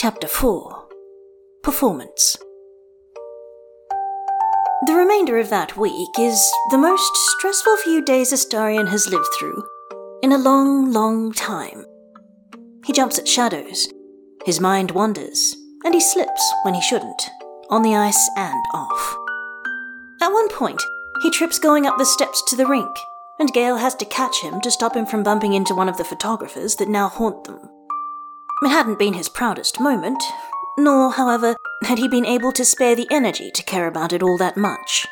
Chapter 4 Performance The remainder of that week is the most stressful few days Astarion has lived through in a long, long time. He jumps at shadows, his mind wanders, and he slips when he shouldn't, on the ice and off. At one point, he trips going up the steps to the rink, and Gale has to catch him to stop him from bumping into one of the photographers that now haunt them. It hadn't been his proudest moment, nor, however, had he been able to spare the energy to care about it all that much.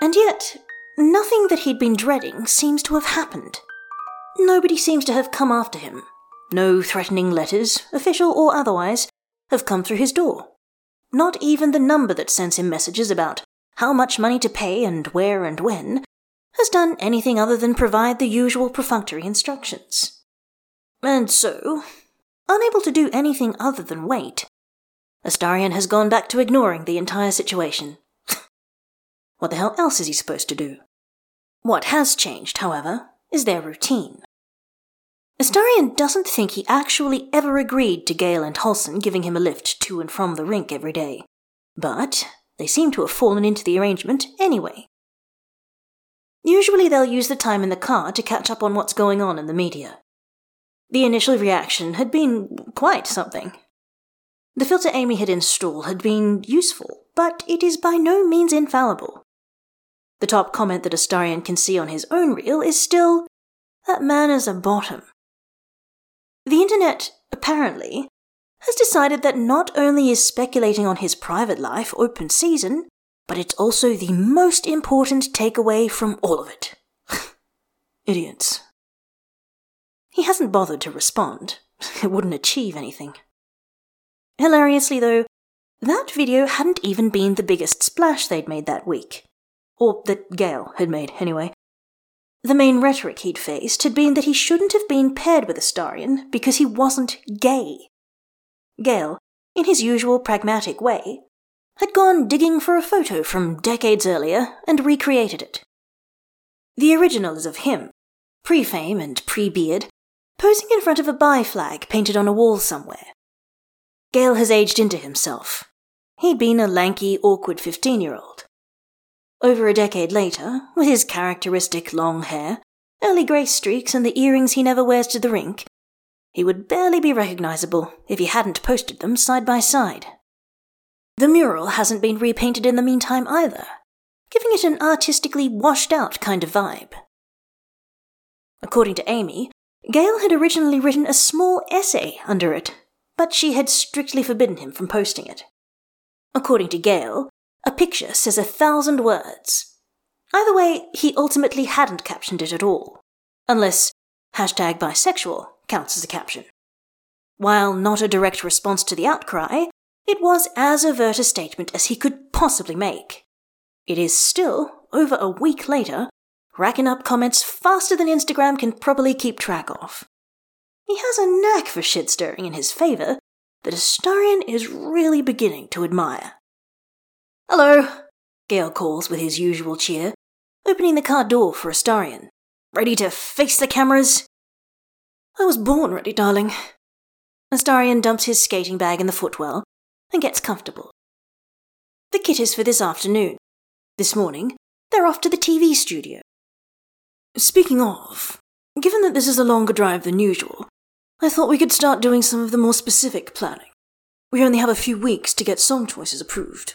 And yet, nothing that he'd been dreading seems to have happened. Nobody seems to have come after him. No threatening letters, official or otherwise, have come through his door. Not even the number that sends him messages about how much money to pay and where and when has done anything other than provide the usual perfunctory instructions. And so, unable to do anything other than wait, Astarion has gone back to ignoring the entire situation. what the hell else is he supposed to do? What has changed, however, is their routine. Astarion doesn't think he actually ever agreed to Gale and Halsin giving him a lift to and from the rink every day, but they seem to have fallen into the arrangement anyway. Usually they'll use the time in the car to catch up on what's going on in the media. The initial reaction had been quite something. The filter Amy had installed had been useful, but it is by no means infallible. The top comment that Astarion can see on his own reel is still, that man is a bottom. The internet, apparently, has decided that not only is speculating on his private life open season, but it's also the most important takeaway from all of it. Idiots. He hasn't bothered to respond. It wouldn't achieve anything. Hilariously, though, that video hadn't even been the biggest splash they'd made that week. Or that Gale had made, anyway. The main rhetoric he'd faced had been that he shouldn't have been paired with a Astarion because he wasn't gay. Gale, in his usual pragmatic way, had gone digging for a photo from decades earlier and recreated it. The original is of him, pre fame and pre beard, posing in front of a bi flag painted on a wall somewhere. Gale has aged into himself. He'd been a lanky, awkward 15 year old. Over a decade later, with his characteristic long hair, early grey streaks, and the earrings he never wears to the rink, he would barely be recognizable if he hadn't posted them side by side. The mural hasn't been repainted in the meantime either, giving it an artistically washed out kind of vibe. According to Amy, Gale had originally written a small essay under it, but she had strictly forbidden him from posting it. According to Gale, a picture says a thousand words. Either way, he ultimately hadn't captioned it at all, unless hashtag bisexual counts as a caption. While not a direct response to the outcry, it was as overt a statement as he could possibly make. It is still, over a week later, racking up comments faster than Instagram can properly keep track of. He has a knack for shit stirring in his favour that Astarion is really beginning to admire. Hello, Gale calls with his usual cheer, opening the car door for Astarion. Ready to face the cameras? I was born ready, darling. Astarion dumps his skating bag in the footwell and gets comfortable. The kit is for this afternoon. This morning, they're off to the TV studio. Speaking of, given that this is a longer drive than usual, I thought we could start doing some of the more specific planning. We only have a few weeks to get song choices approved.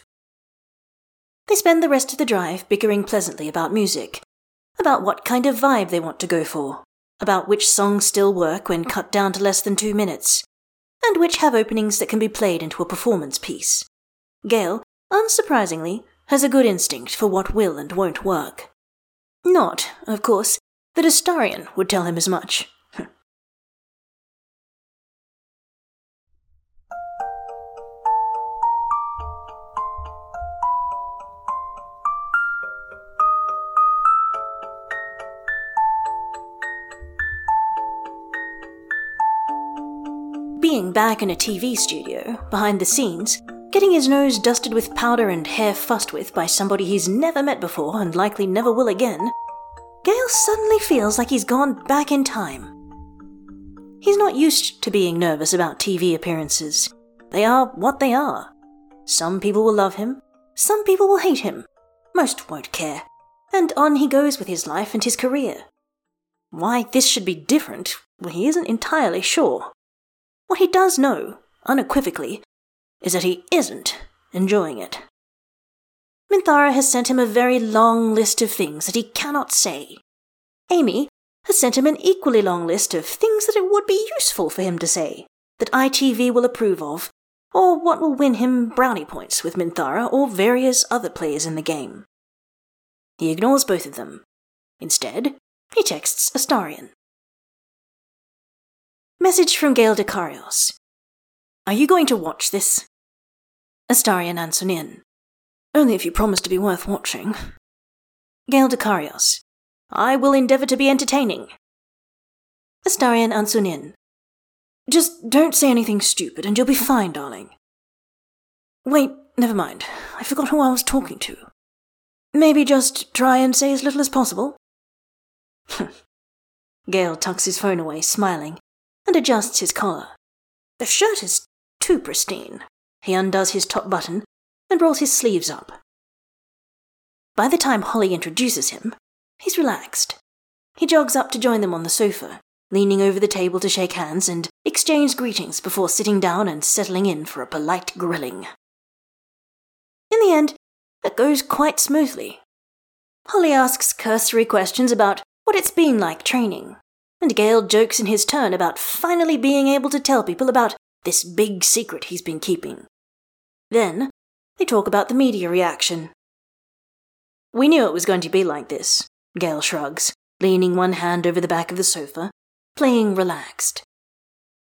They spend the rest of the drive bickering pleasantly about music, about what kind of vibe they want to go for, about which songs still work when cut down to less than two minutes, and which have openings that can be played into a performance piece. Gale, unsurprisingly, has a good instinct for what will and won't work. Not, of course, that Astarion would tell him as much. Being back in a TV studio, behind the scenes, getting his nose dusted with powder and hair fussed with by somebody he's never met before and likely never will again, Gale suddenly feels like he's gone back in time. He's not used to being nervous about TV appearances. They are what they are. Some people will love him, some people will hate him. Most won't care. And on he goes with his life and his career. Why this should be different, well, he isn't entirely sure. What he does know, unequivocally, is that he isn't enjoying it. Minthara has sent him a very long list of things that he cannot say. Amy has sent him an equally long list of things that it would be useful for him to say, that ITV will approve of, or what will win him brownie points with Minthara or various other players in the game. He ignores both of them. Instead, he texts Astarion. Message from Gale Dekarios. Are you going to watch this? Astarion Ancunín. Only if you promise to be worth watching. Gale Dekarios. I will endeavour to be entertaining. Astarion Ancunín. Just don't say anything stupid and you'll be fine, darling. Wait, never mind. I forgot who I was talking to. Maybe just try and say as little as possible? Gale tucks his phone away, smiling, and adjusts his collar. The shirt is too pristine. He undoes his top button and rolls his sleeves up. By the time Holly introduces him, he's relaxed. He jogs up to join them on the sofa, leaning over the table to shake hands and exchange greetings before sitting down and settling in for a polite grilling. In the end, it goes quite smoothly. Holly asks cursory questions about what it's been like training, and Gale jokes in his turn about finally being able to tell people about this big secret he's been keeping. Then, they talk about the media reaction. We knew it was going to be like this, Gale shrugs, leaning one hand over the back of the sofa, playing relaxed.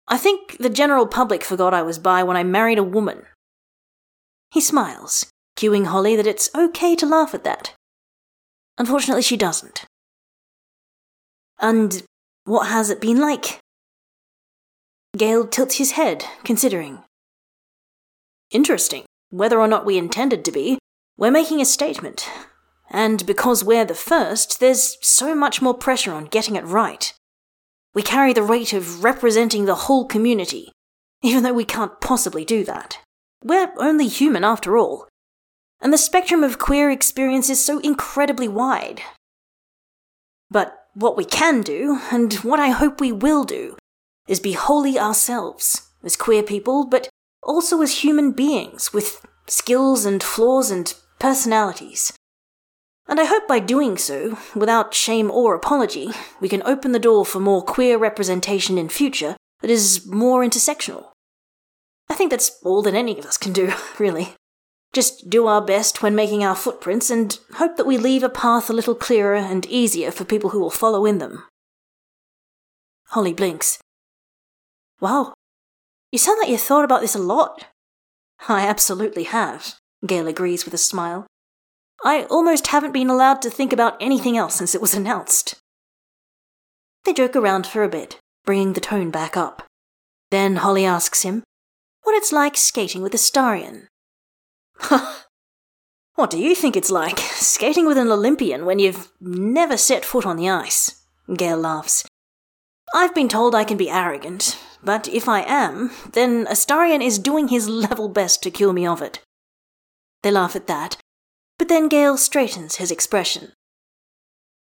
I think the general public forgot I was bi when I married a woman. He smiles, cueing Holly that it's okay to laugh at that. Unfortunately, she doesn't. And what has it been like? Gale tilts his head, considering. Interesting. Whether or not we intended to be, we're making a statement. And because we're the first, there's so much more pressure on getting it right. We carry the weight of representing the whole community, even though we can't possibly do that. We're only human after all. And the spectrum of queer experience is so incredibly wide. But what we can do, and what I hope we will do, is be wholly ourselves, as queer people, but also as human beings with skills and flaws and personalities. And I hope by doing so, without shame or apology, we can open the door for more queer representation in future that is more intersectional. I think that's all that any of us can do, really. Just do our best when making our footprints and hope that we leave a path a little clearer and easier for people who will follow in them. Holly blinks. Wow, you sound like you thought about this a lot. I absolutely have, Gale agrees with a smile. I almost haven't been allowed to think about anything else since it was announced. They joke around for a bit, bringing the tone back up. Then Holly asks him what it's like skating with Astarion. what do you think it's like, skating with an Olympian when you've never set foot on the ice? Gale laughs. I've been told I can be arrogant, but if I am, then Astarion is doing his level best to cure me of it. They laugh at that, but then Gale straightens his expression.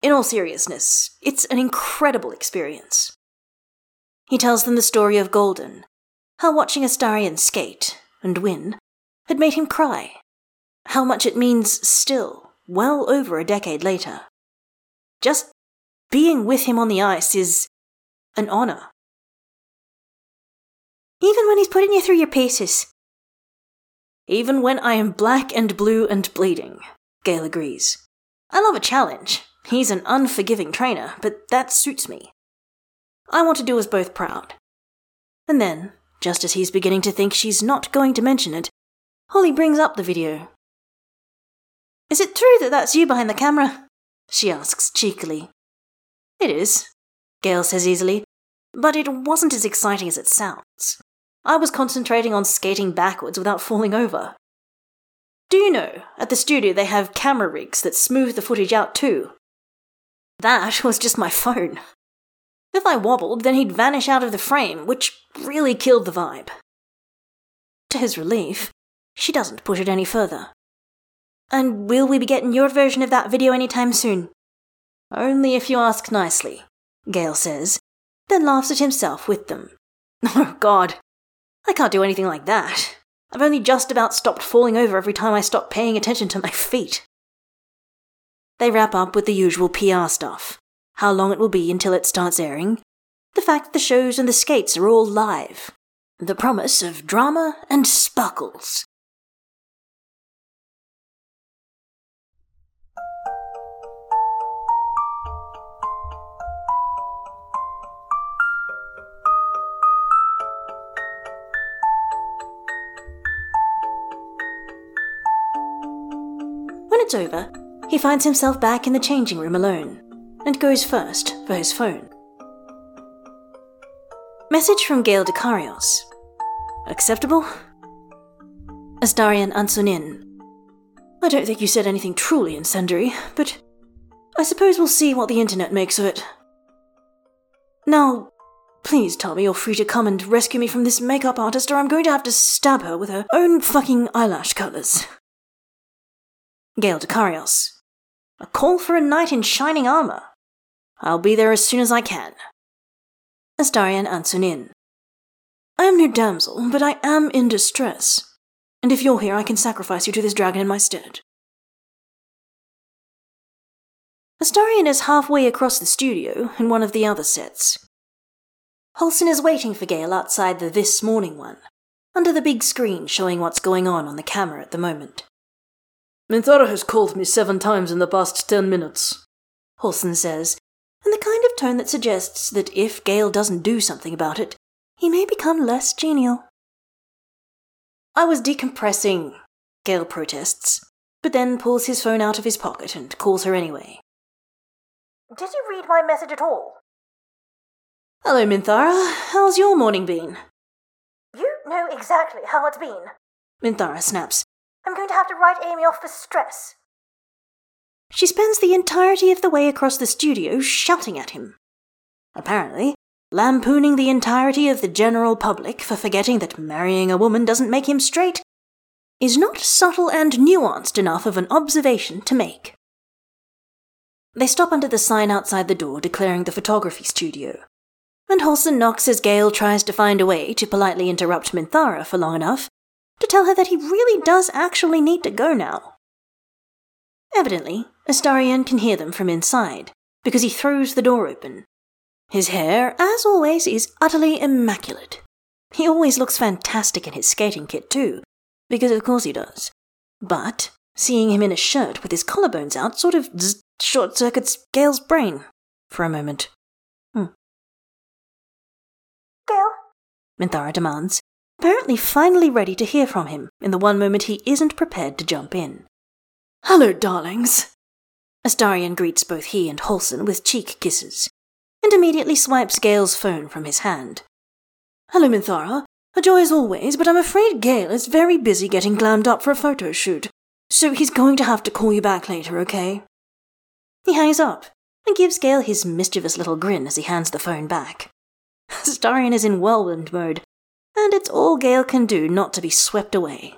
In all seriousness, it's an incredible experience. He tells them the story of Golden, how watching Astarion skate and win had made him cry, how much it means still, well over a decade later. Just being with him on the ice is an honor. Even when he's putting you through your paces. Even when I am black and blue and bleeding, Gale agrees. I love a challenge. He's an unforgiving trainer, but that suits me. I want to do us both proud. And then, just as he's beginning to think she's not going to mention it, Holly brings up the video. Is it true that that's you behind the camera? She asks cheekily. It is, Gale says easily, but it wasn't as exciting as it sounds. I was concentrating on skating backwards without falling over. Do you know, at the studio they have camera rigs that smooth the footage out too? That was just my phone. If I wobbled, then he'd vanish out of the frame, which really killed the vibe. To his relief, she doesn't push it any further. And will we be getting your version of that video anytime soon? Only if you ask nicely, Gale says, then laughs at himself with them. Oh, God. I can't do anything like that. I've only just about stopped falling over every time I stop paying attention to my feet. They wrap up with the usual PR stuff how long it will be until it starts airing, the fact that the shows and the skates are all live, the promise of drama and sparkles. Over, he finds himself back in the changing room alone and goes first for his phone. Message from Gale Dekarios. Acceptable? Astarion Ancunín. I don't think you said anything truly incendiary, but I suppose we'll see what the internet makes of it. Now, please tell me you're free to come and rescue me from this makeup artist, or I'm going to have to stab her with her own fucking eyelash colours. Gale Dekarios. A call for a knight in shining armour. I'll be there as soon as I can. Astarion Ancunín. I am no damsel, but I am in distress. And if you're here, I can sacrifice you to this dragon in my stead. Astarion is halfway across the studio in one of the other sets. Halsin is waiting for Gale outside the This Morning one, under the big screen showing what's going on on the camera at the moment. Minthara has called me seven times in the past ten minutes, Halsin says, in the kind of tone that suggests that if Gale doesn't do something about it, he may become less genial. I was decompressing, Gale protests, but then pulls his phone out of his pocket and calls her anyway. Did you read my message at all? Hello, Minthara. How's your morning been? You know exactly how it's been. Minthara snaps. I'm going to have to write Amy off for stress. She spends the entirety of the way across the studio shouting at him. Apparently, lampooning the entirety of the general public for forgetting that marrying a woman doesn't make him straight is not subtle and nuanced enough of an observation to make. They stop under the sign outside the door declaring the photography studio, and Halsin knocks as Gale tries to find a way to politely interrupt Minthara for long enough to tell her that he really does actually need to go now. Evidently, Astarion can hear them from inside, because he throws the door open. His hair, as always, is utterly immaculate. He always looks fantastic in his skating kit, too, because of course he does. But seeing him in a shirt with his collarbones out sort of short circuits Gale's brain for a moment. Hmm. Gale? Minthara demands, apparently finally ready to hear from him in the one moment he isn't prepared to jump in. Hello, darlings. Astarion greets both he and Halsin with cheek kisses, and immediately swipes Gale's phone from his hand. Hello, Minthara. A joy as always, but I'm afraid Gale is very busy getting glammed up for a photo shoot, so he's going to have to call you back later, okay? He hangs up and gives Gale his mischievous little grin as he hands the phone back. Astarion is in whirlwind mode, and it's all Gale can do not to be swept away.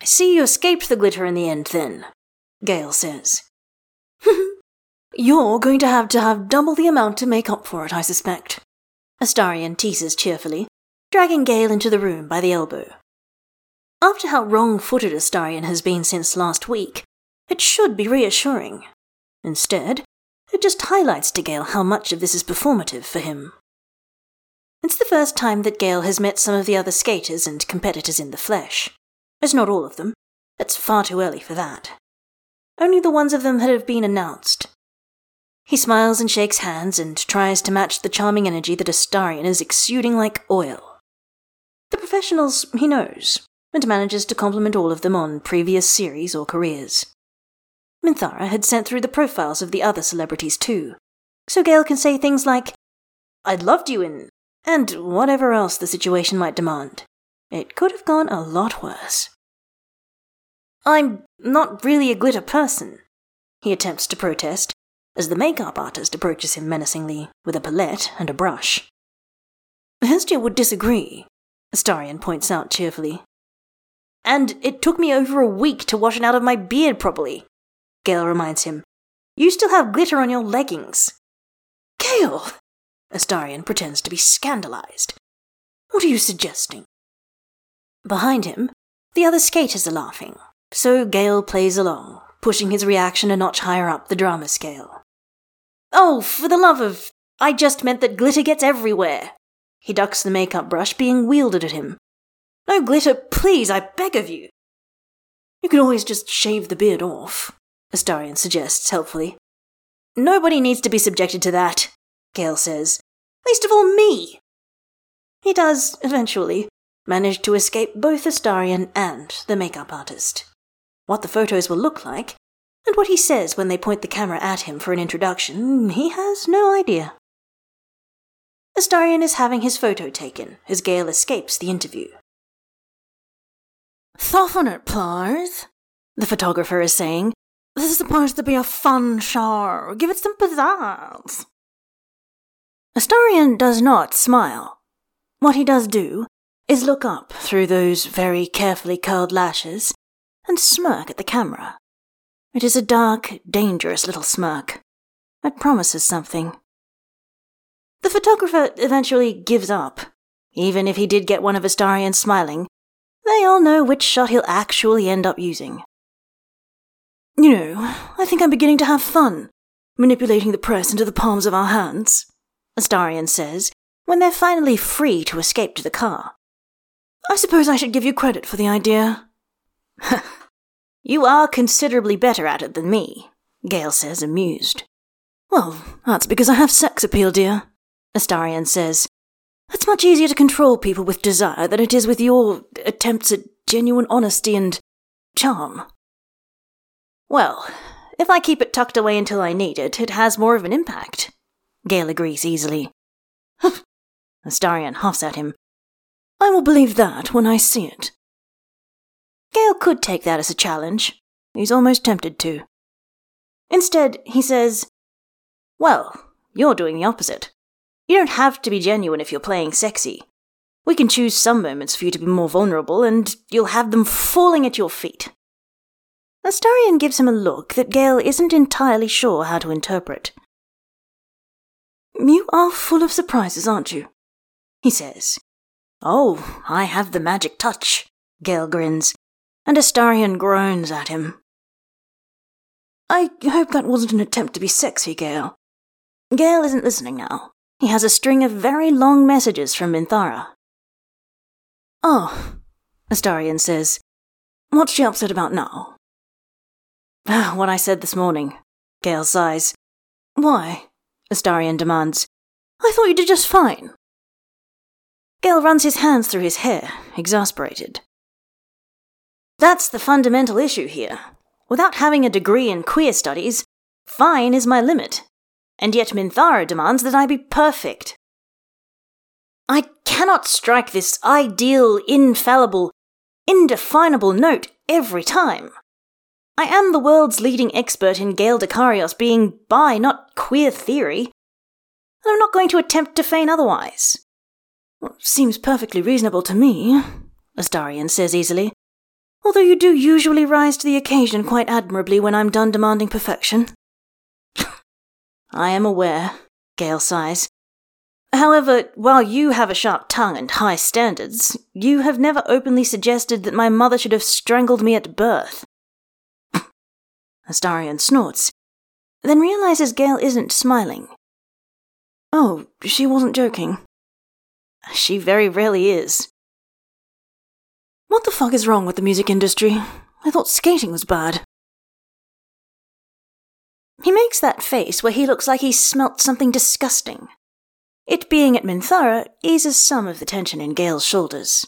I see you escaped the glitter in the end, then, Gale says. You're going to have to have double the amount to make up for it, I suspect. Astarion teases cheerfully, dragging Gale into the room by the elbow. After how wrong footed Astarion has been since last week, it should be reassuring. Instead, it just highlights to Gale how much of this is performative for him. It's the first time that Gale has met some of the other skaters and competitors in the flesh. It's not all of them. It's far too early for that. Only the ones of them that have been announced. He smiles and shakes hands and tries to match the charming energy that Astarion is exuding like oil. The professionals he knows, and manages to compliment all of them on previous series or careers. Minthara had sent through the profiles of the other celebrities too, so Gale can say things like, I'd loved you in, and whatever else the situation might demand. It could have gone a lot worse. I'm not really a glitter person, he attempts to protest, as the makeup artist approaches him menacingly with a palette and a brush. Hestia would disagree, Astarion points out cheerfully. And it took me over a week to wash it out of my beard properly, Gale reminds him. You still have glitter on your leggings. Gale! Astarion pretends to be scandalized. What are you suggesting? Behind him, the other skaters are laughing, so Gale plays along, pushing his reaction a notch higher up the drama scale. Oh, for the love of. I just meant that glitter gets everywhere. He ducks the makeup brush being wielded at him. No glitter, please, I beg of you. You could always just shave the beard off, Astarion suggests helpfully. Nobody needs to be subjected to that, Gale says. Least of all me. He does, eventually, manage to escape both Astarion and the makeup artist. What the photos will look like, and what he says when they point the camera at him for an introduction, he has no idea. Astarion is having his photo taken as Gale escapes the interview. Soften it, the photographer is saying. This is supposed to be a fun show. Give it some pizzazz. Astarion does not smile. What he does do is look up through those very carefully curled lashes and smirk at the camera. It is a dark, dangerous little smirk. It promises something. The photographer eventually gives up. Even if he did get one of Astarion smiling, they all know which shot he'll actually end up using. You know, I think I'm beginning to have fun, manipulating the press into the palms of our hands, Astarion says, when they're finally free to escape to the car. I suppose I should give you credit for the idea. you are considerably better at it than me, Gale says, amused. Well, that's because I have sex appeal, dear, Astarion says. It's much easier to control people with desire than it is with your attempts at genuine honesty and charm. Well, if I keep it tucked away until I need it, it has more of an impact. Gale agrees easily. Astarion huffs at him. I will believe that when I see it. Gale could take that as a challenge. He's almost tempted to. Instead, he says, Well, you're doing the opposite. You don't have to be genuine if you're playing sexy. We can choose some moments for you to be more vulnerable, and you'll have them falling at your feet. Astarion gives him a look that Gale isn't entirely sure how to interpret. You are full of surprises, aren't you? He says. Oh, I have the magic touch, Gale grins, and Astarion groans at him. I hope that wasn't an attempt to be sexy, Gale. Gale isn't listening now. He has a string of very long messages from Minthara. Oh, Astarion says. What's she upset about now? What I said this morning. Gale sighs. Why? Astarion demands. I thought you did just fine. Gale runs his hands through his hair, exasperated. That's the fundamental issue here. Without having a degree in queer studies, fine is my limit and yet Minthara demands that I be perfect. I cannot strike this ideal, infallible, indefinable note every time. I am the world's leading expert in Gale Dekarios being bi, not queer theory, and I'm not going to attempt to feign otherwise. Well, seems perfectly reasonable to me, Astarion says easily, although you do usually rise to the occasion quite admirably when I'm done demanding perfection. I am aware, Gale sighs. However, while you have a sharp tongue and high standards, you have never openly suggested that my mother should have strangled me at birth. Astarion snorts, then realizes Gale isn't smiling. Oh, she wasn't joking. She very rarely is. What the fuck is wrong with the music industry? I thought skating was bad. He makes that face where he looks like he's smelt something disgusting. It being at Minthara eases some of the tension in Gale's shoulders.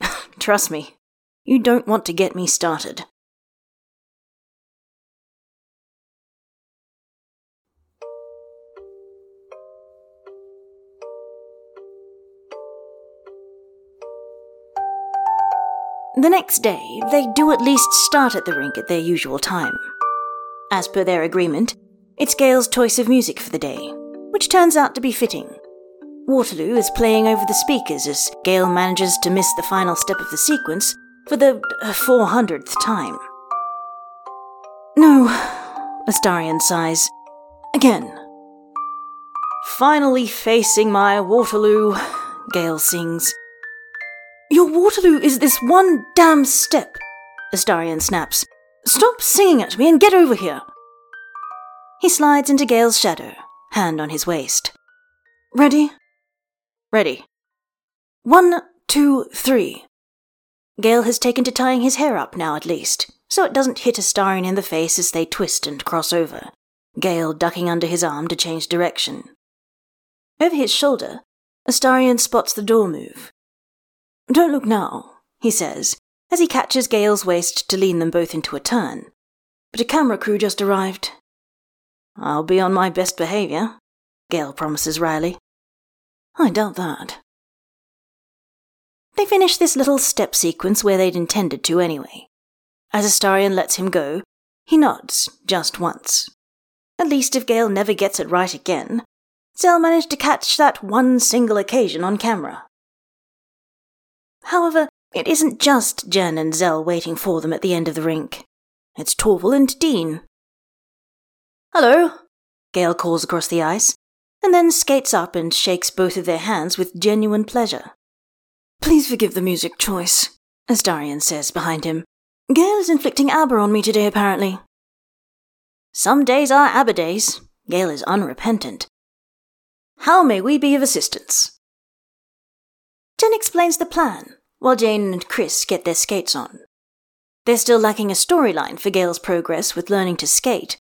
Trust me, you don't want to get me started. The next day, they do at least start at the rink at their usual time. As per their agreement, It's Gale's choice of music for the day, which turns out to be fitting. Waterloo is playing over the speakers as Gale manages to miss the final step of the sequence for the 400th uh, time. No, Astarion sighs. Again. Finally facing my Waterloo, Gale sings. Your Waterloo is this one damn step, Astarion snaps. Stop singing at me and get over here. He slides into Gale's shadow, hand on his waist. Ready? Ready. One, two, three. Gale has taken to tying his hair up now at least, so it doesn't hit Astarion in the face as they twist and cross over, Gale ducking under his arm to change direction. Over his shoulder, Astarion spots the door move. Don't look now, he says, as he catches Gale's waist to lean them both into a turn. But a camera crew just arrived. I'll be on my best behavior, Gale promises Riley. I doubt that. They finish this little step sequence where they'd intended to anyway. As Astarion lets him go, he nods just once. At least if Gale never gets it right again, Zell managed to catch that one single occasion on camera. However, it isn't just Jen and Zell waiting for them at the end of the rink. It's Torval and Dean. Hello, Gale calls across the ice, and then skates up and shakes both of their hands with genuine pleasure. Please forgive the music choice, Astarion says behind him. Gale is inflicting ABBA on me today, apparently. Some days are ABBA days. Gale is unrepentant. How may we be of assistance? Jen explains the plan, while Jane and Chris get their skates on. They're still lacking a storyline for Gale's progress with learning to skate,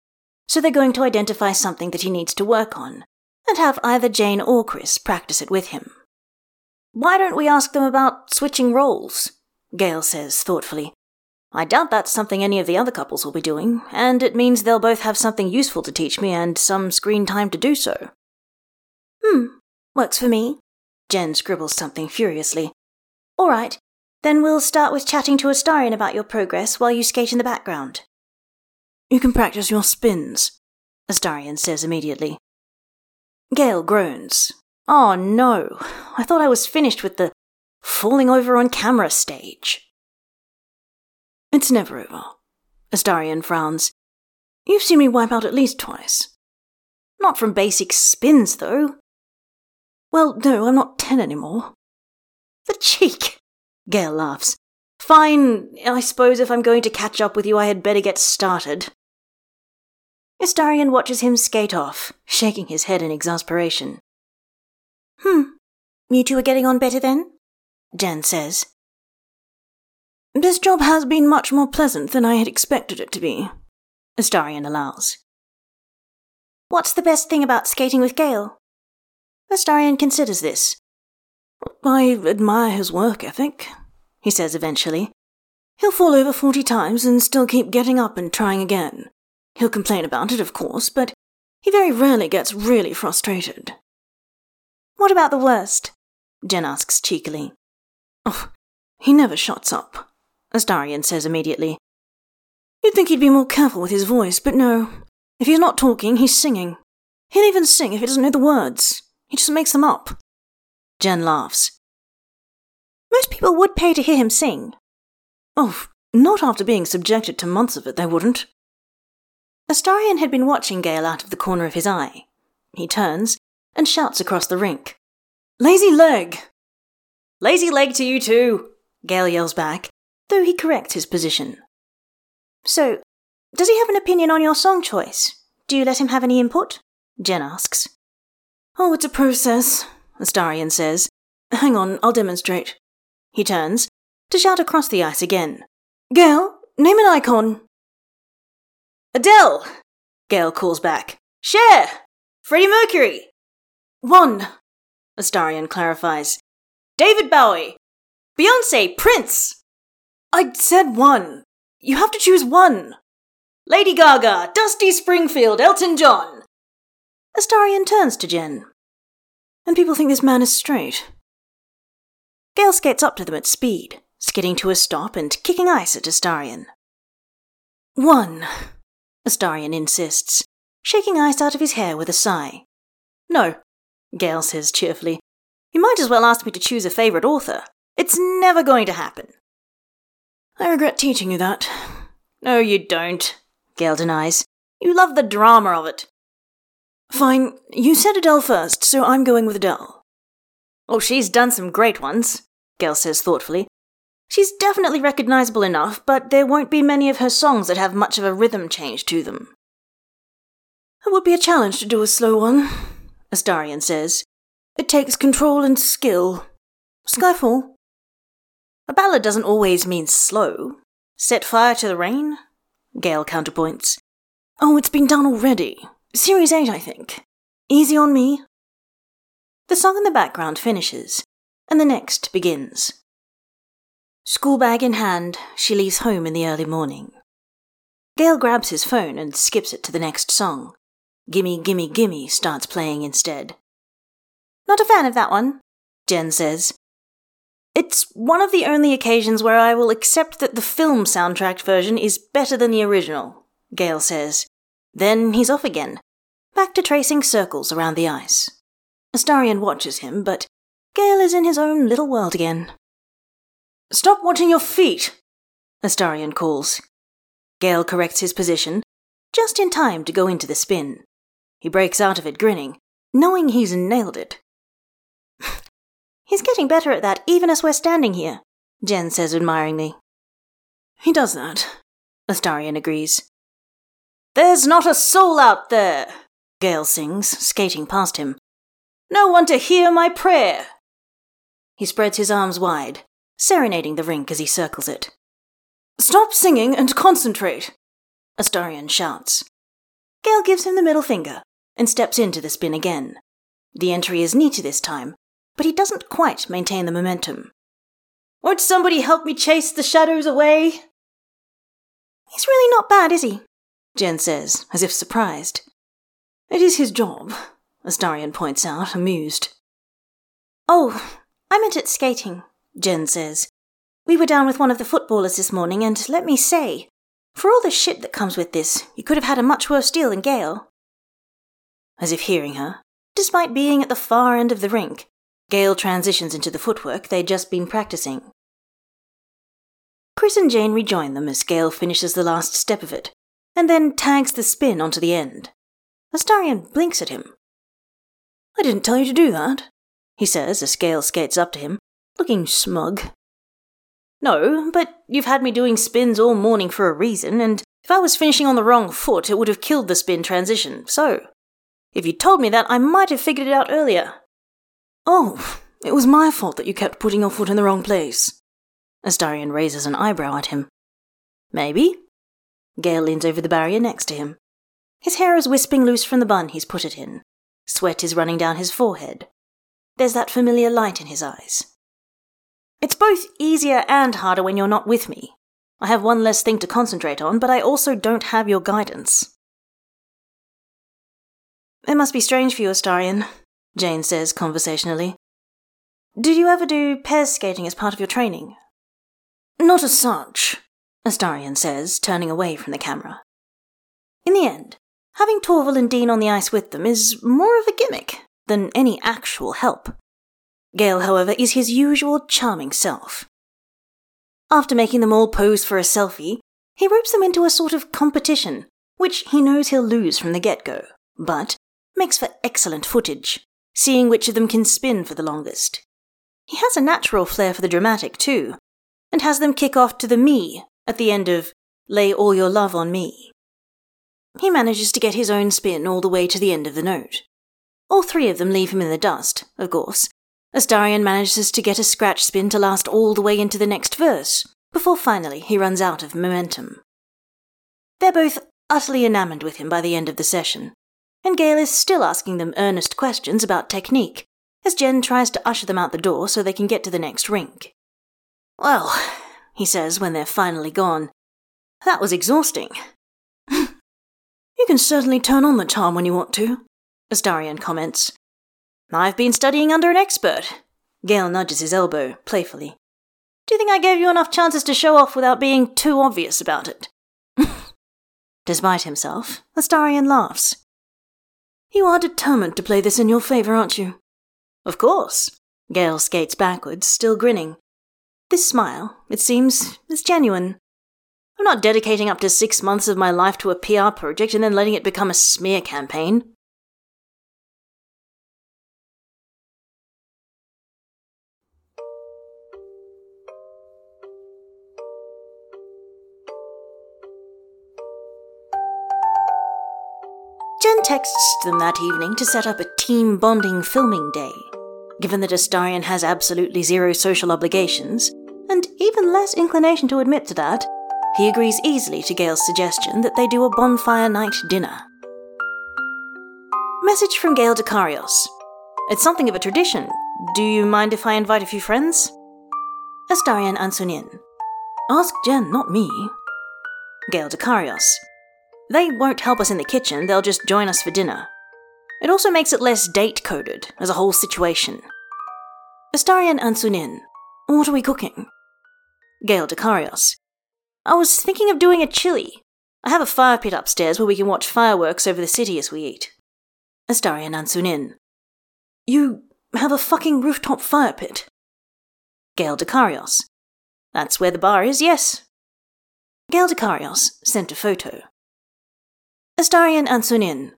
so they're going to identify something that he needs to work on, and have either Jane or Chris practice it with him. Why don't we ask them about switching roles? Gale says thoughtfully. I doubt that's something any of the other couples will be doing, and it means they'll both have something useful to teach me and some screen time to do so. Hmm, works for me. Jen scribbles something furiously. All right, then we'll start with chatting to Astarion about your progress while you skate in the background. You can practice your spins, Astarion says immediately. Gale groans, Oh no, I thought I was finished with the falling over on camera stage. It's never over. Astarion frowns. You've seen me wipe out at least twice. Not from basic spins, though. Well, no, I'm not ten anymore. The cheek! Gale laughs. Fine, I suppose if I'm going to catch up with you, I had better get started. Astarion watches him skate off, shaking his head in exasperation. Hmm. You two are getting on better then? Jen says. This job has been much more pleasant than I had expected it to be, Astarion allows. What's the best thing about skating with Gale? Astarion considers this. I admire his work ethic, he says eventually. He'll fall over forty times and still keep getting up and trying again. He'll complain about it, of course, but he very rarely gets really frustrated. What about the worst? Jen asks cheekily. Oh, he never shuts up, Astarion says immediately. You'd think he'd be more careful with his voice, but no. If he's not talking, he's singing. He'll even sing if he doesn't know the words. He just makes them up. Jen laughs. Most people would pay to hear him sing. Oh, not after being subjected to months of it, they wouldn't. Astarion had been watching Gale out of the corner of his eye. He turns and shouts across the rink. Lazy leg! Lazy leg to you too, Gale yells back, though he corrects his position. So, does he have an opinion on your song choice? Do you let him have any input? Jen asks. Oh, it's a process, Astarion says. Hang on, I'll demonstrate. He turns to shout across the ice again. Gale, name an icon. Adele! Gale calls back. Cher! Freddie Mercury! One, Astarion clarifies. David Bowie! Beyonce! Prince! I said one. You have to choose one. Lady Gaga, Dusty Springfield, Elton John. Astarion turns to Jen. And people think this man is straight. Gale skates up to them at speed, skidding to a stop and kicking ice at Astarion. One, Astarion insists. shaking ice out of his hair with a sigh. No, Gale says cheerfully. You might as well ask me to choose a favourite author. It's never going to happen. I regret teaching you that. No, you don't, Gale denies. You love the drama of it. Fine, you said Adele first, so I'm going with Adele. Oh, she's done some great ones, Gale says thoughtfully. She's definitely recognizable enough, but there won't be many of her songs that have much of a rhythm change to them. It would be a challenge to do a slow one, Astarion says. It takes control and skill. Skyfall. A ballad doesn't always mean slow. Set fire to the rain? Gale counterpoints. Oh, it's been done already. Series 8, I think. Easy on me. The song in the background finishes, and the next begins. School bag in hand, she leaves home in the early morning. Gale grabs his phone and skips it to the next song. Gimme, Gimme, Gimme starts playing instead. Not a fan of that one, Jen says. It's one of the only occasions where I will accept that the film soundtrack version is better than the original, Gale says. Then he's off again, back to tracing circles around the ice. Astarion watches him, but Gale is in his own little world again. Stop watching your feet, Astarion calls. Gale corrects his position, just in time to go into the spin. He breaks out of it grinning, knowing he's nailed it. he's getting better at that even as we're standing here, Jen says admiringly. He does that, Astarion agrees. There's not a soul out there, Gale sings, skating past him. No one to hear my prayer. He spreads his arms wide, serenading the rink as he circles it. Stop singing and concentrate, Astarion shouts. Gale gives him the middle finger and steps into the spin again. The entry is neater this time, but he doesn't quite maintain the momentum. Won't somebody help me chase the shadows away? He's really not bad, is he? Jen says, as if surprised. It is his job, Astarion points out, amused. Oh, I meant at skating, Jen says. We were down with one of the footballers this morning, and let me say, for all the shit that comes with this, you could have had a much worse deal than Gale. As if hearing her, despite being at the far end of the rink, Gale transitions into the footwork they'd just been practicing. Chris and Jane rejoin them as Gale finishes the last step of it, and then tags the spin onto the end. Astarion blinks at him. I didn't tell you to do that, he says as Gale skates up to him, looking smug. No, but you've had me doing spins all morning for a reason, and if I was finishing on the wrong foot, it would have killed the spin transition, so. If you'd told me that, I might have figured it out earlier. Oh, it was my fault that you kept putting your foot in the wrong place. Astarion raises an eyebrow at him. Maybe, Gale leans over the barrier next to him. His hair is wisping loose from the bun he's put it in. Sweat is running down his forehead. There's that familiar light in his eyes. It's both easier and harder when you're not with me. I have one less thing to concentrate on, but I also don't have your guidance. It must be strange for you, Astarion, Jane says conversationally. Did you ever do pairs skating as part of your training? Not as such, Astarion says, turning away from the camera. In the end, having Torval and Dean on the ice with them is more of a gimmick than any actual help. Gale, however, is his usual charming self. After making them all pose for a selfie, he ropes them into a sort of competition, which he knows he'll lose from the get go, but makes for excellent footage, seeing which of them can spin for the longest. He has a natural flair for the dramatic, too, and has them kick off to the me at the end of Lay All Your Love on Me. He manages to get his own spin all the way to the end of the note. All three of them leave him in the dust, of course. Astarion manages to get a scratch spin to last all the way into the next verse, before finally he runs out of momentum. They're both utterly enamored with him by the end of the session, and Gale is still asking them earnest questions about technique, as Jen tries to usher them out the door so they can get to the next rink. Well, he says when they're finally gone. That was exhausting. You can certainly turn on the charm when you want to, Astarion comments. I've been studying under an expert. Gale nudges his elbow, playfully. Do you think I gave you enough chances to show off without being too obvious about it? Despite himself, Astarion laughs. You are determined to play this in your favor, aren't you? Of course. Gale skates backwards, still grinning. This smile, it seems, is genuine. I'm not dedicating up to six months of my life to a PR project and then letting it become a smear campaign. Jen texts them that evening to set up a team bonding filming day. Given that Astarion has absolutely zero social obligations, and even less inclination to admit to that, he agrees easily to Gale's suggestion that they do a bonfire night dinner. Message from Gale Dekarios. It's something of a tradition. Do you mind if I invite a few friends? Astarion Ancunín. Ask Jen, not me. Gale Dekarios. They won't help us in the kitchen, they'll just join us for dinner. It also makes it less date coded as a whole situation. Astarion Ancunín. What are we cooking? Gale Dekarios. I was thinking of doing a chili. I have a fire pit upstairs where we can watch fireworks over the city as we eat. Astarion Ancunín. You have a fucking rooftop fire pit? Gale Dekarios. That's where the bar is, yes. Gale Dekarios sent a photo. Astarion Ancunín.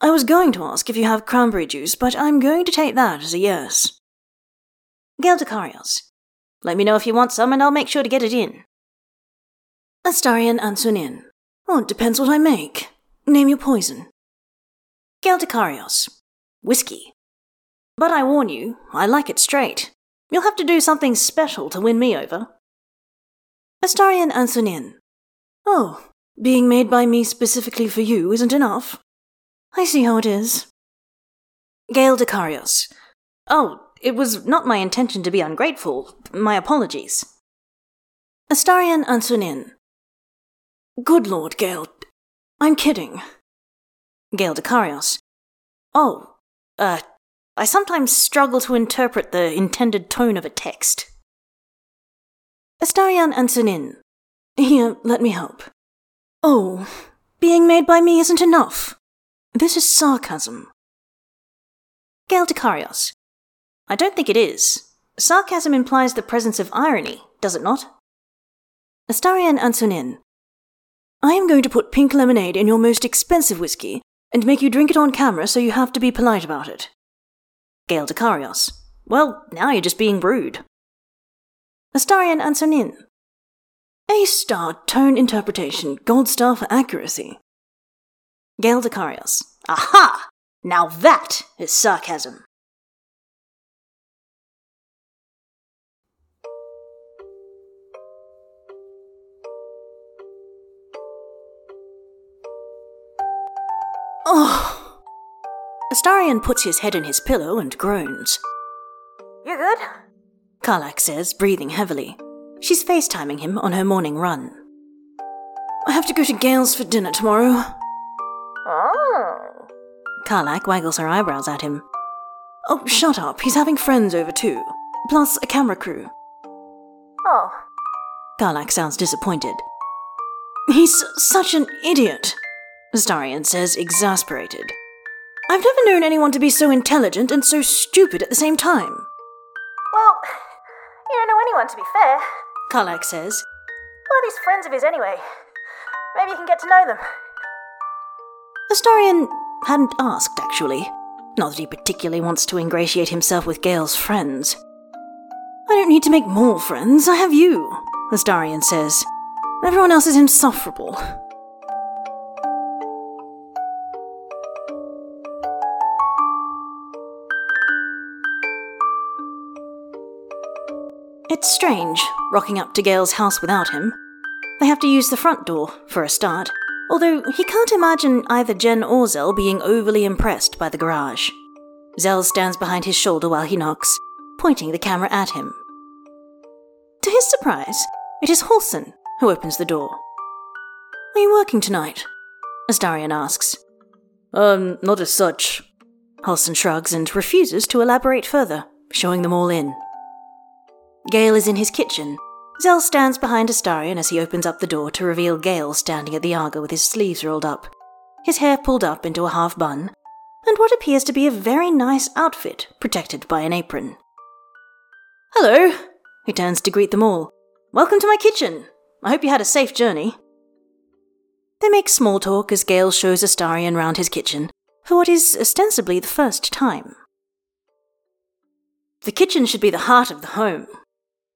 I was going to ask if you have cranberry juice, but I'm going to take that as a yes. Gale Dekarios. Let me know if you want some and I'll make sure to get it in. Astarion Ancunín. Oh, it depends what I make. Name your poison. Gale Dekarios. Whiskey. But I warn you, I like it straight. You'll have to do something special to win me over. Astarion Ancunín. Oh, being made by me specifically for you isn't enough. I see how it is. Gale Dekarios. Oh, it was not my intention to be ungrateful. My apologies. Astarion Ancunín. Good Lord, Gale. I'm kidding. Gale Dekarios. Oh, uh, I sometimes struggle to interpret the intended tone of a text. Astarion Ancunín. Here, let me help. Oh, being made by me isn't enough. This is sarcasm. Gale Dekarios. I don't think it is. Sarcasm implies the presence of irony, does it not? Astarion Ancunín. I am going to put pink lemonade in your most expensive whiskey and make you drink it on camera so you have to be polite about it. Gale Dekarios. Well, now you're just being rude. Astarion Ancunín. A star tone interpretation, gold star for accuracy. Gale Dekarios. Aha! Now that is sarcasm. Astarion puts his head in his pillow and groans. You good? Karlach says, breathing heavily. She's FaceTiming him on her morning run. I have to go to Gale's for dinner tomorrow. Oh. Karlach waggles her eyebrows at him. Oh, shut up. He's having friends over too. Plus a camera crew. Oh. Karlach sounds disappointed. He's such an idiot. Astarion says, exasperated. I've never known anyone to be so intelligent and so stupid at the same time. Well, you don't know anyone, to be fair. Karlach says. Who are these friends of his anyway? Maybe you can get to know them. Astarion hadn't asked, actually. Not that he particularly wants to ingratiate himself with Gale's friends. I don't need to make more friends, I have you, Astarion says. Everyone else is insufferable. It's strange, rocking up to Gale's house without him. They have to use the front door, for a start, although he can't imagine either Jen or Zell being overly impressed by the garage. Zell stands behind his shoulder while he knocks, pointing the camera at him. To his surprise, it is Halsin who opens the door. Are you working tonight? Astarion asks. Um, not as such. Halsin shrugs and refuses to elaborate further, showing them all in. Gale is in his kitchen. Zell stands behind Astarion as he opens up the door to reveal Gale standing at the Aga with his sleeves rolled up, his hair pulled up into a half bun, and what appears to be a very nice outfit protected by an apron. Hello, he turns to greet them all. Welcome to my kitchen. I hope you had a safe journey. They make small talk as Gale shows Astarion round his kitchen for what is ostensibly the first time. The kitchen should be the heart of the home,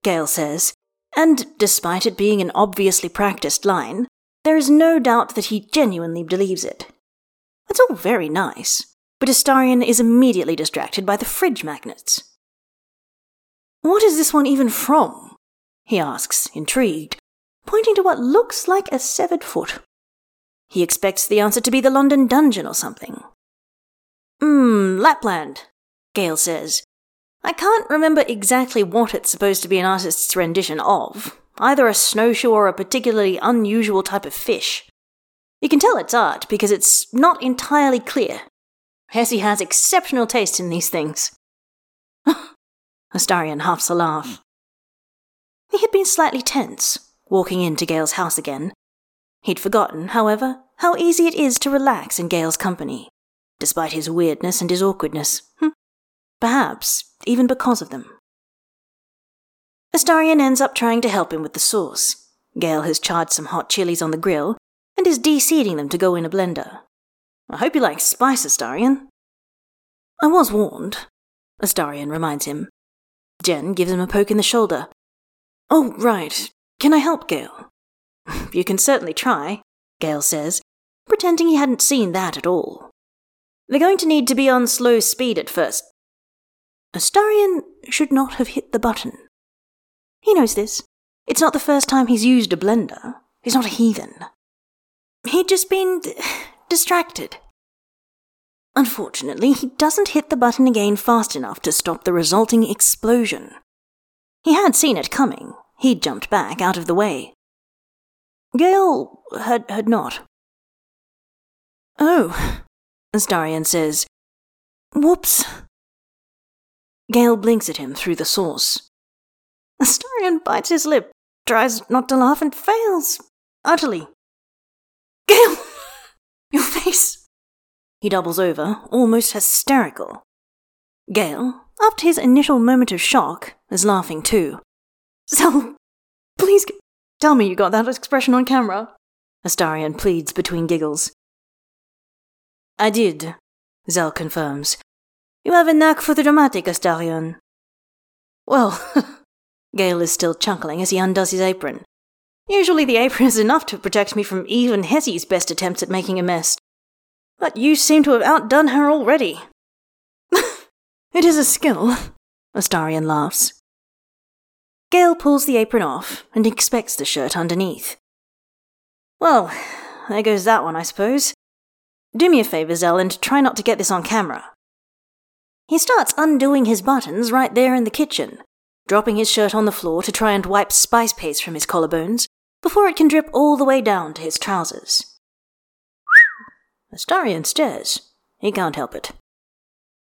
Gale says, and despite it being an obviously practiced line, there is no doubt that he genuinely believes it. It's all very nice, but Astarion is immediately distracted by the fridge magnets. What is this one even from? he asks, intrigued, pointing to what looks like a severed foot. He expects the answer to be the London Dungeon or something. Hmm, Lapland, Gale says. I can't remember exactly what it's supposed to be an artist's rendition of, either a snowshoe or a particularly unusual type of fish. You can tell it's art because it's not entirely clear. Hesse has exceptional taste in these things. Astarion huffs a laugh. He had been slightly tense, walking into Gale's house again. He'd forgotten, however, how easy it is to relax in Gale's company, despite his weirdness and his awkwardness. Hm. Perhaps even because of them. Astarion ends up trying to help him with the sauce. Gale has charred some hot chilies on the grill and is de-seeding them to go in a blender. I hope you like spice, Astarion. I was warned, Astarion reminds him. Jen gives him a poke in the shoulder. Oh, right. Can I help, Gale? you can certainly try, Gale says, pretending he hadn't seen that at all. They're going to need to be on slow speed at first. Astarion should not have hit the button. He knows this. It's not the first time he's used a blender. He's not a heathen. He'd just been distracted. Unfortunately, he doesn't hit the button again fast enough to stop the resulting explosion. He had seen it coming. He'd jumped back out of the way. Gale had, had not. Oh, Astarion says. Whoops. Gale blinks at him through the sauce. Astarion bites his lip, tries not to laugh, and fails. Utterly. Gale! Your face! He doubles over, almost hysterical. Gale, after his initial moment of shock, is laughing too. Zell, please tell me you got that expression on camera. Astarion pleads between giggles. I did, Zell confirms. You have a knack for the dramatic, Astarion. Well, Gale is still chuckling as he undoes his apron. Usually the apron is enough to protect me from even Hesse's best attempts at making a mess. But you seem to have outdone her already. it is a skill, Astarion laughs. Gale pulls the apron off and inspects the shirt underneath. Well, there goes that one, I suppose. Do me a favor, Zell, and try not to get this on camera. He starts undoing his buttons right there in the kitchen, dropping his shirt on the floor to try and wipe spice paste from his collarbones before it can drip all the way down to his trousers. Astarion stares. He can't help it.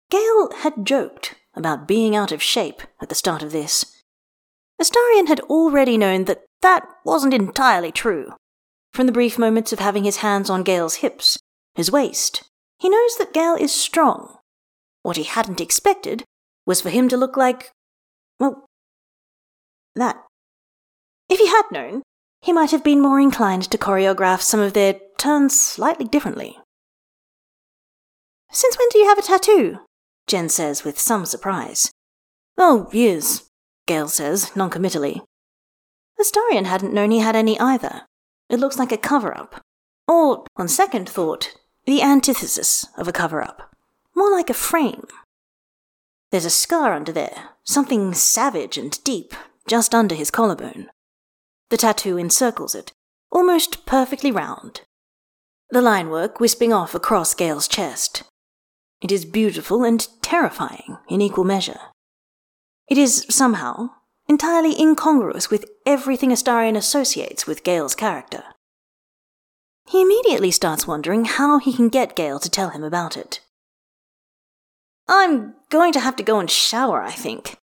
Gale had joked about being out of shape at the start of this. Astarion had already known that that wasn't entirely true. From the brief moments of having his hands on Gale's hips, his waist, he knows that Gale is strong. What he hadn't expected was for him to look like well, that. If he had known, he might have been more inclined to choreograph some of their turns slightly differently. Since when do you have a tattoo? Jen says with some surprise. Oh, years, Gale says noncommittally. Astarion hadn't known he had any either. It looks like a cover up. Or, on second thought, the antithesis of a cover up. More like a frame. There's a scar under there, something savage and deep, just under his collarbone. The tattoo encircles it, almost perfectly round. The line work wisping off across Gale's chest. It is beautiful and terrifying in equal measure. It is, somehow, entirely incongruous with everything Astarion associates with Gale's character. He immediately starts wondering how he can get Gale to tell him about it. I'm going to have to go and shower, I think,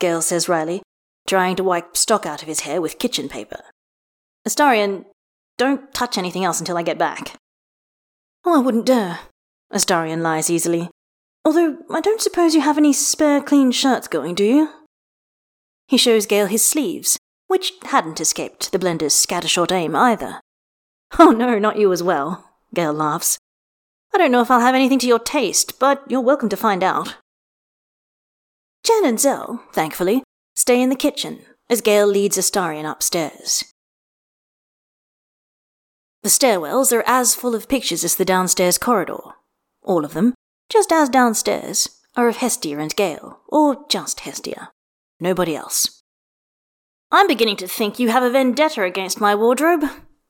Gale says wryly, trying to wipe stock out of his hair with kitchen paper. Astarion, don't touch anything else until I get back. Oh, I wouldn't dare, Astarion lies easily. Although I don't suppose you have any spare clean shirts going, do you? He shows Gale his sleeves, which hadn't escaped the blender's scattershot aim either. Oh no, not you as well, Gale laughs. I don't know if I'll have anything to your taste, but you're welcome to find out. Jen and Zell, thankfully, stay in the kitchen as Gale leads Astarion upstairs. The stairwells are as full of pictures as the downstairs corridor. All of them, just as downstairs, are of Hestia and Gale, or just Hestia. Nobody else. I'm beginning to think you have a vendetta against my wardrobe,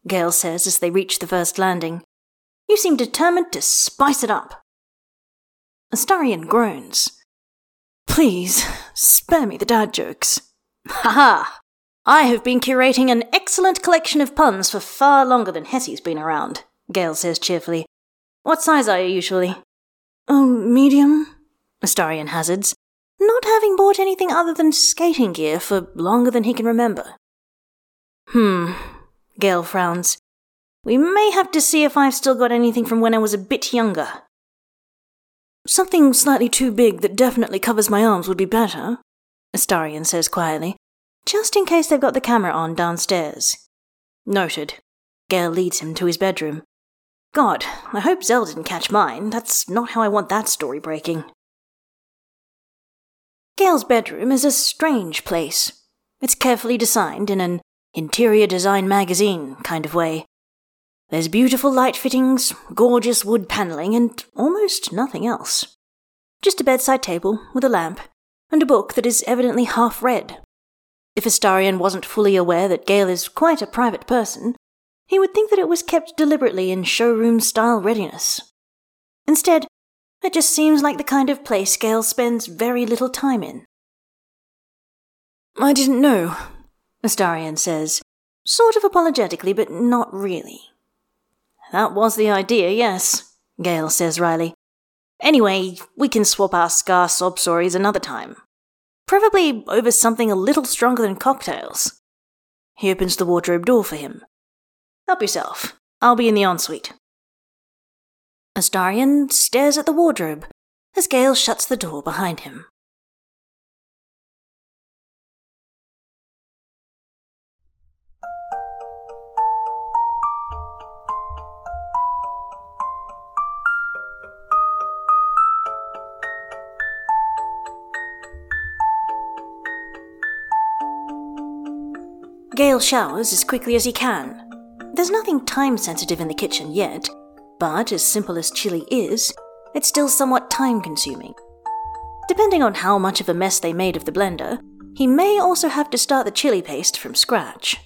Gale says as they reach the first landing. You seem determined to spice it up. Astarion groans. Please, spare me the dad jokes. Ha ha! I have been curating an excellent collection of puns for far longer than Hessie's been around, Gale says cheerfully. What size are you usually? Oh, medium, Astarion hazards, not having bought anything other than skating gear for longer than he can remember. Hmm, Gale frowns. We may have to see if I've still got anything from when I was a bit younger. Something slightly too big that definitely covers my arms would be better, Astarion says quietly, just in case they've got the camera on downstairs. Noted. Gale leads him to his bedroom. God, I hope Zell didn't catch mine. That's not how I want that story breaking. Gale's bedroom is a strange place. It's carefully designed in an interior design magazine kind of way. There's beautiful light fittings, gorgeous wood panelling, and almost nothing else. Just a bedside table with a lamp, and a book that is evidently half read. If Astarion wasn't fully aware that Gale is quite a private person, he would think that it was kept deliberately in showroom style readiness. Instead, it just seems like the kind of place Gale spends very little time in. I didn't know, Astarion says, sort of apologetically, but not really. That was the idea, yes, Gale says wryly. Anyway, we can swap our scar sob stories another time. Preferably over something a little stronger than cocktails. He opens the wardrobe door for him. Help yourself. I'll be in the ensuite. Astarion stares at the wardrobe as Gale shuts the door behind him. Gale showers as quickly as he can. There's nothing time sensitive in the kitchen yet, but as simple as chili is, it's still somewhat time consuming. Depending on how much of a mess they made of the blender, he may also have to start the chili paste from scratch.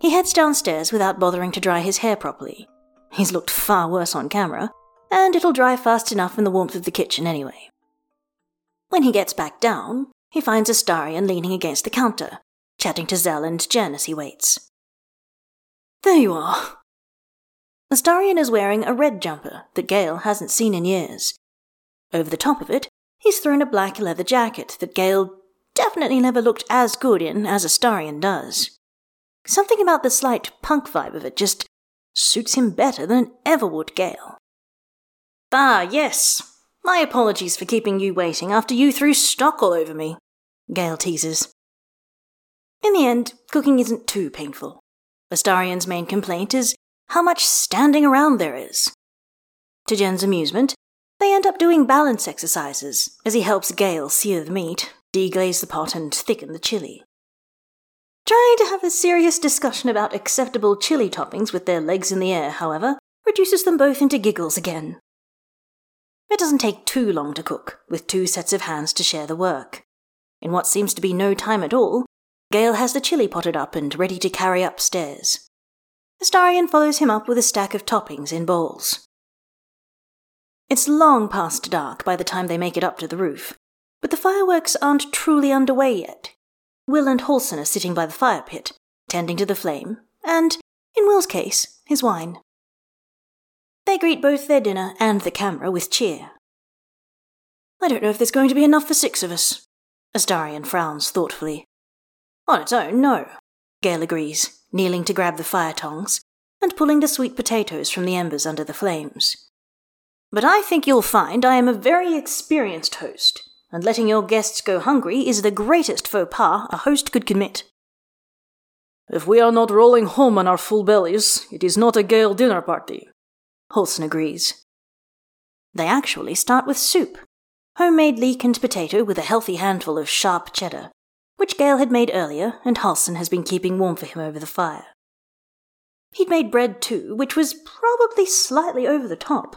He heads downstairs without bothering to dry his hair properly. He's looked far worse on camera, and it'll dry fast enough in the warmth of the kitchen anyway. When he gets back down, he finds Astarion leaning against the counter, chatting to Zell and Jen as he waits. There you are. Astarion is wearing a red jumper that Gale hasn't seen in years. Over the top of it, he's thrown a black leather jacket that Gale definitely never looked as good in as Astarion does. Something about the slight punk vibe of it just suits him better than ever would Gale. Ah, yes. My apologies for keeping you waiting after you threw stock all over me, Gale teases. In the end, cooking isn't too painful. Astarion's main complaint is how much standing around there is. To Jen's amusement, they end up doing balance exercises as he helps Gale sear the meat, deglaze the pot, and thicken the chili. Trying to have a serious discussion about acceptable chili toppings with their legs in the air, however, reduces them both into giggles again. It doesn't take too long to cook, with two sets of hands to share the work. In what seems to be no time at all, Gale has the chili potted up and ready to carry upstairs. Astarion follows him up with a stack of toppings in bowls. It's long past dark by the time they make it up to the roof, but the fireworks aren't truly underway yet. Will and Halsin are sitting by the fire pit, tending to the flame, and, in Will's case, his wine. They greet both their dinner and the camera with cheer. I don't know if there's going to be enough for six of us. Astarion frowns thoughtfully. On its own, no. Gale agrees, kneeling to grab the fire tongs and pulling the sweet potatoes from the embers under the flames. But I think you'll find I am a very experienced host, and letting your guests go hungry is the greatest faux pas a host could commit. If we are not rolling home on our full bellies, it is not a Gale dinner party. Halsin agrees. They actually start with soup homemade leek and potato with a healthy handful of sharp cheddar, which Gale had made earlier and Halsin has been keeping warm for him over the fire. He'd made bread too, which was probably slightly over the top,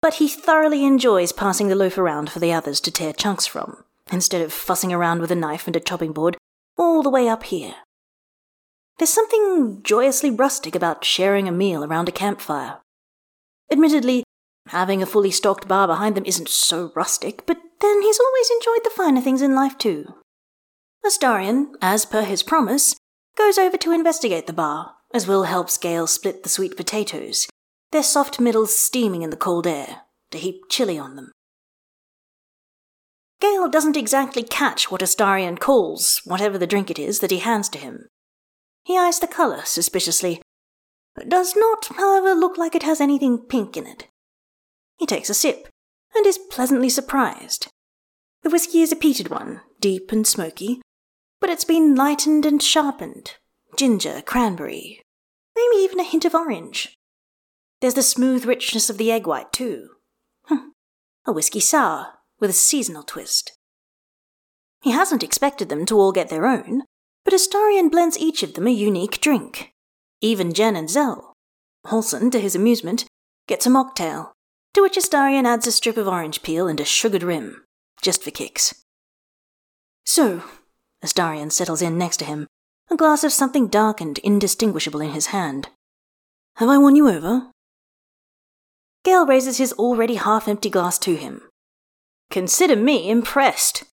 but he thoroughly enjoys passing the loaf around for the others to tear chunks from, instead of fussing around with a knife and a chopping board all the way up here. There's something joyously rustic about sharing a meal around a campfire. Admittedly, having a fully stocked bar behind them isn't so rustic, but then he's always enjoyed the finer things in life too. Astarion, as per his promise, goes over to investigate the bar, as Will helps Gale split the sweet potatoes, their soft middles steaming in the cold air, to heap chili on them. Gale doesn't exactly catch what Astarion calls whatever the drink it is that he hands to him. He eyes the colour suspiciously. Does not, however, look like it has anything pink in it. He takes a sip, and is pleasantly surprised. The whisky is a peated one, deep and smoky, but it's been lightened and sharpened. Ginger, cranberry, maybe even a hint of orange. There's the smooth richness of the egg white, too. A whisky sour, with a seasonal twist. He hasn't expected them to all get their own, but Astarion blends each of them a unique drink. Even Jen and Zell. Halsin, to his amusement, gets a mocktail, to which Astarion adds a strip of orange peel and a sugared rim, just for kicks. So, Astarion settles in next to him, a glass of something dark and indistinguishable in his hand. Have I won you over? Gale raises his already half empty glass to him. Consider me impressed.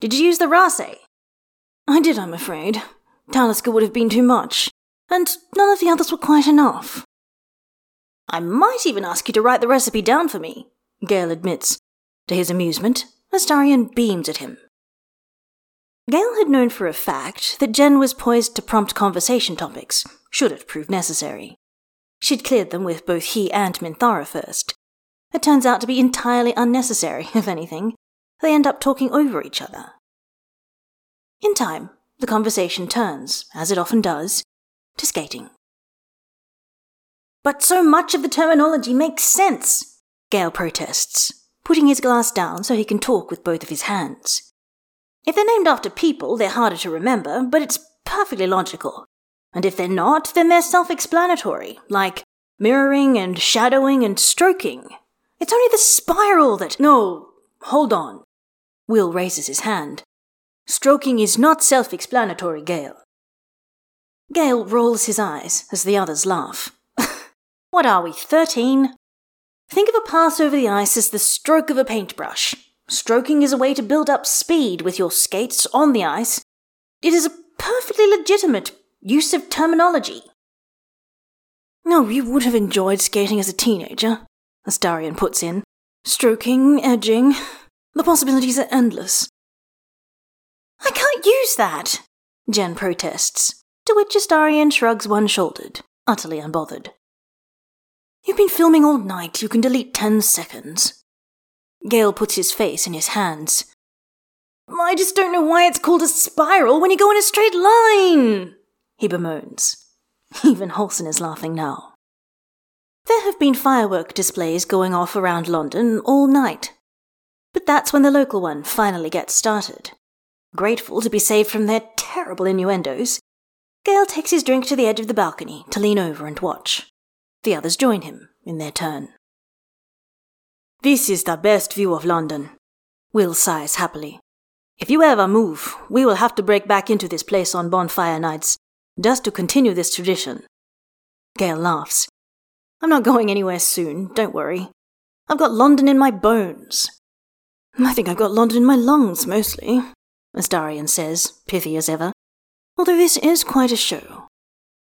Did you use the Raasay? I did, I'm afraid. Talisker would have been too much, and none of the others were quite enough. I might even ask you to write the recipe down for me, Gale admits. To his amusement, Astarion beams at him. Gale had known for a fact that Jen was poised to prompt conversation topics, should it prove necessary. She'd cleared them with both he and Minthara first. It turns out to be entirely unnecessary, if anything. They end up talking over each other. In time, the conversation turns, as it often does, to skating. But so much of the terminology makes sense, Gale protests, putting his glass down so he can talk with both of his hands. If they're named after people, they're harder to remember, but it's perfectly logical. And if they're not, then they're self explanatory, like mirroring and shadowing and stroking. It's only the spiral that. No, hold on. Will raises his hand. Stroking is not self explanatory, Gale. Gale rolls his eyes as the others laugh. What are we, 13? Think of a pass over the ice as the stroke of a paintbrush. Stroking is a way to build up speed with your skates on the ice. It is a perfectly legitimate use of terminology. No, you would have enjoyed skating as a teenager, Astarion puts in. Stroking, edging. The possibilities are endless. I can't use that, Jen protests, to which Astarion shrugs one shouldered, utterly unbothered. You've been filming all night. You can delete ten seconds. Gale puts his face in his hands. I just don't know why it's called a spiral when you go in a straight line, he bemoans. Even Halsin is laughing now. There have been firework displays going off around London all night. But that's when the local one finally gets started. Grateful to be saved from their terrible innuendos, Gale takes his drink to the edge of the balcony to lean over and watch. The others join him in their turn. This is the best view of London, Will sighs happily. If you ever move, we will have to break back into this place on bonfire nights, just to continue this tradition. Gale laughs. I'm not going anywhere soon, don't worry. I've got London in my bones. I think I've got London in my lungs, mostly, Astarion says, pithy as ever. Although this is quite a show.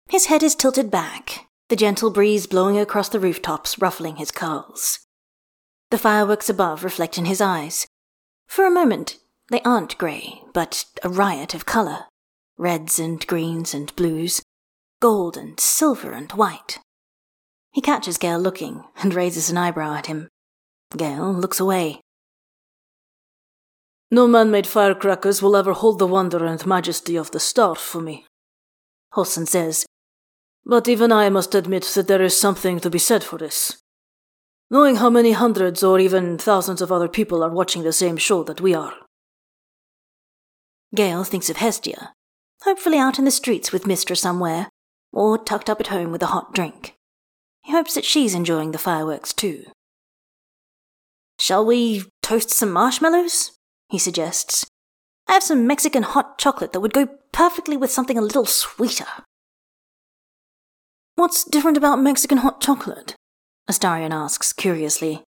His head is tilted back, the gentle breeze blowing across the rooftops, ruffling his curls. The fireworks above reflect in his eyes. For a moment, they aren't grey, but a riot of colour reds and greens and blues, gold and silver and white. He catches Gale looking and raises an eyebrow at him. Gale looks away. No man made firecrackers will ever hold the wonder and majesty of the star for me, Halsin says. But even I must admit that there is something to be said for this. Knowing how many hundreds or even thousands of other people are watching the same show that we are. Gale thinks of Hestia, hopefully out in the streets with Mystra somewhere, or tucked up at home with a hot drink. He hopes that she's enjoying the fireworks too. Shall we toast some marshmallows? He suggests. I have some Mexican hot chocolate that would go perfectly with something a little sweeter. What's different about Mexican hot chocolate? Astarion asks curiously.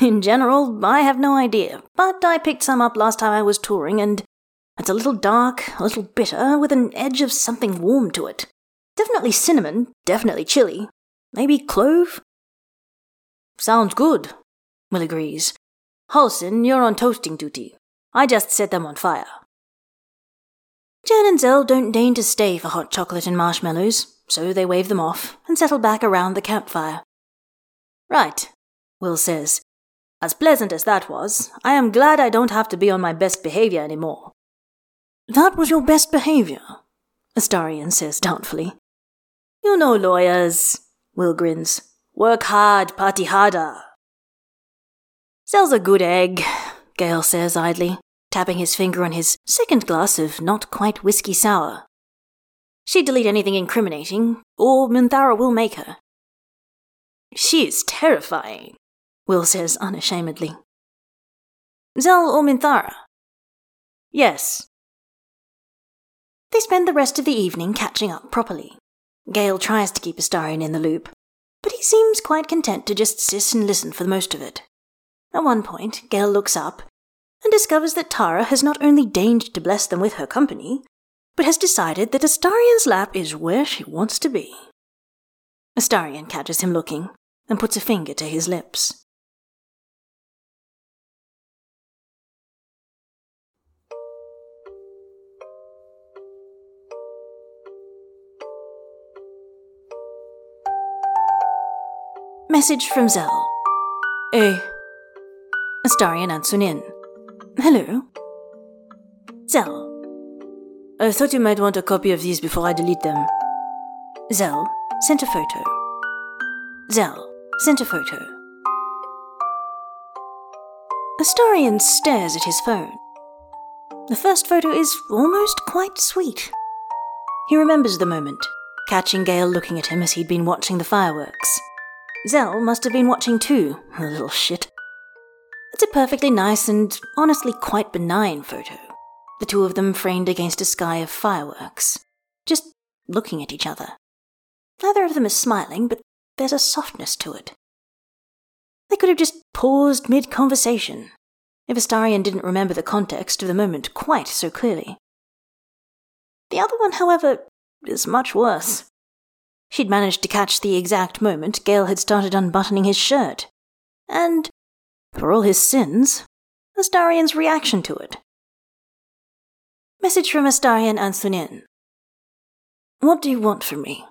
In general, I have no idea, but I picked some up last time I was touring, and it's a little dark, a little bitter, with an edge of something warm to it. Definitely cinnamon, definitely chili. Maybe clove? Sounds good, Will agrees. Halsin, you're on toasting duty. I just set them on fire. Jen and Zell don't deign to stay for hot chocolate and marshmallows, so they wave them off and settle back around the campfire. Right, Will says. As pleasant as that was, I am glad I don't have to be on my best behavior anymore. That was your best behavior, Astarion says doubtfully. You know lawyers, Will grins. Work hard, party harder. Zell's a good egg, Gale says idly, tapping his finger on his second glass of not quite whiskey sour. She'd delete anything incriminating, or Minthara will make her. She is terrifying, Will says unashamedly. Zell or Minthara? Yes. They spend the rest of the evening catching up properly. Gale tries to keep Astarion in the loop, but he seems quite content to just sit and listen for the most of it. At one point, Gale looks up and discovers that Tara has not only deigned to bless them with her company, but has decided that Astarion's lap is where she wants to be. Astarion catches him looking and puts a finger to his lips. Message from Zell. Hey. Astarion answers in. Hello. Zell. I thought you might want a copy of these before I delete them. Zell sent a photo. Zell sent a photo. Astarion stares at his phone. The first photo is almost quite sweet. He remembers the moment, catching Gale looking at him as he'd been watching the fireworks. Zell must have been watching too, little shit. It's a perfectly nice and honestly quite benign photo. The two of them framed against a sky of fireworks, just looking at each other. Neither of them is smiling, but there's a softness to it. They could have just paused mid conversation, if Astarion didn't remember the context of the moment quite so clearly. The other one, however, is much worse. She'd managed to catch the exact moment Gale had started unbuttoning his shirt. And, for all his sins, Astarion's reaction to it. Message from Astarion Ancunín. What do you want from me?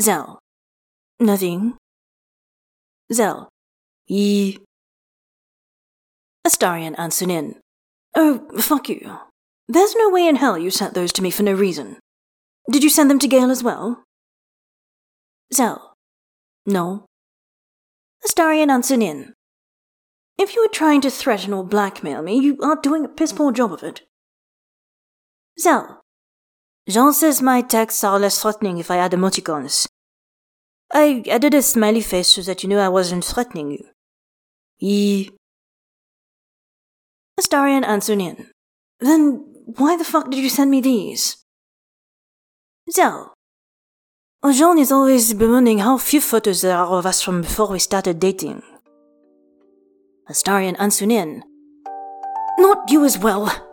Zell. Nothing. Zell. Ye. Astarion Ancunín. Oh, fuck you. There's no way in hell you sent those to me for no reason. Did you send them to Gale as well? Zell. No. Astarion Ancunín. If you were trying to threaten or blackmail me, you are doing a piss poor job of it. Zell. Jean says my texts are less threatening if I add emoticons. I added a smiley face so that you knew I wasn't threatening you. Ye. Astarion Ancunín. Then why the fuck did you send me these? Zell. Jean is always bemoaning how few photos there are of us from before we started dating. Astarion Ancunín. Not you as well.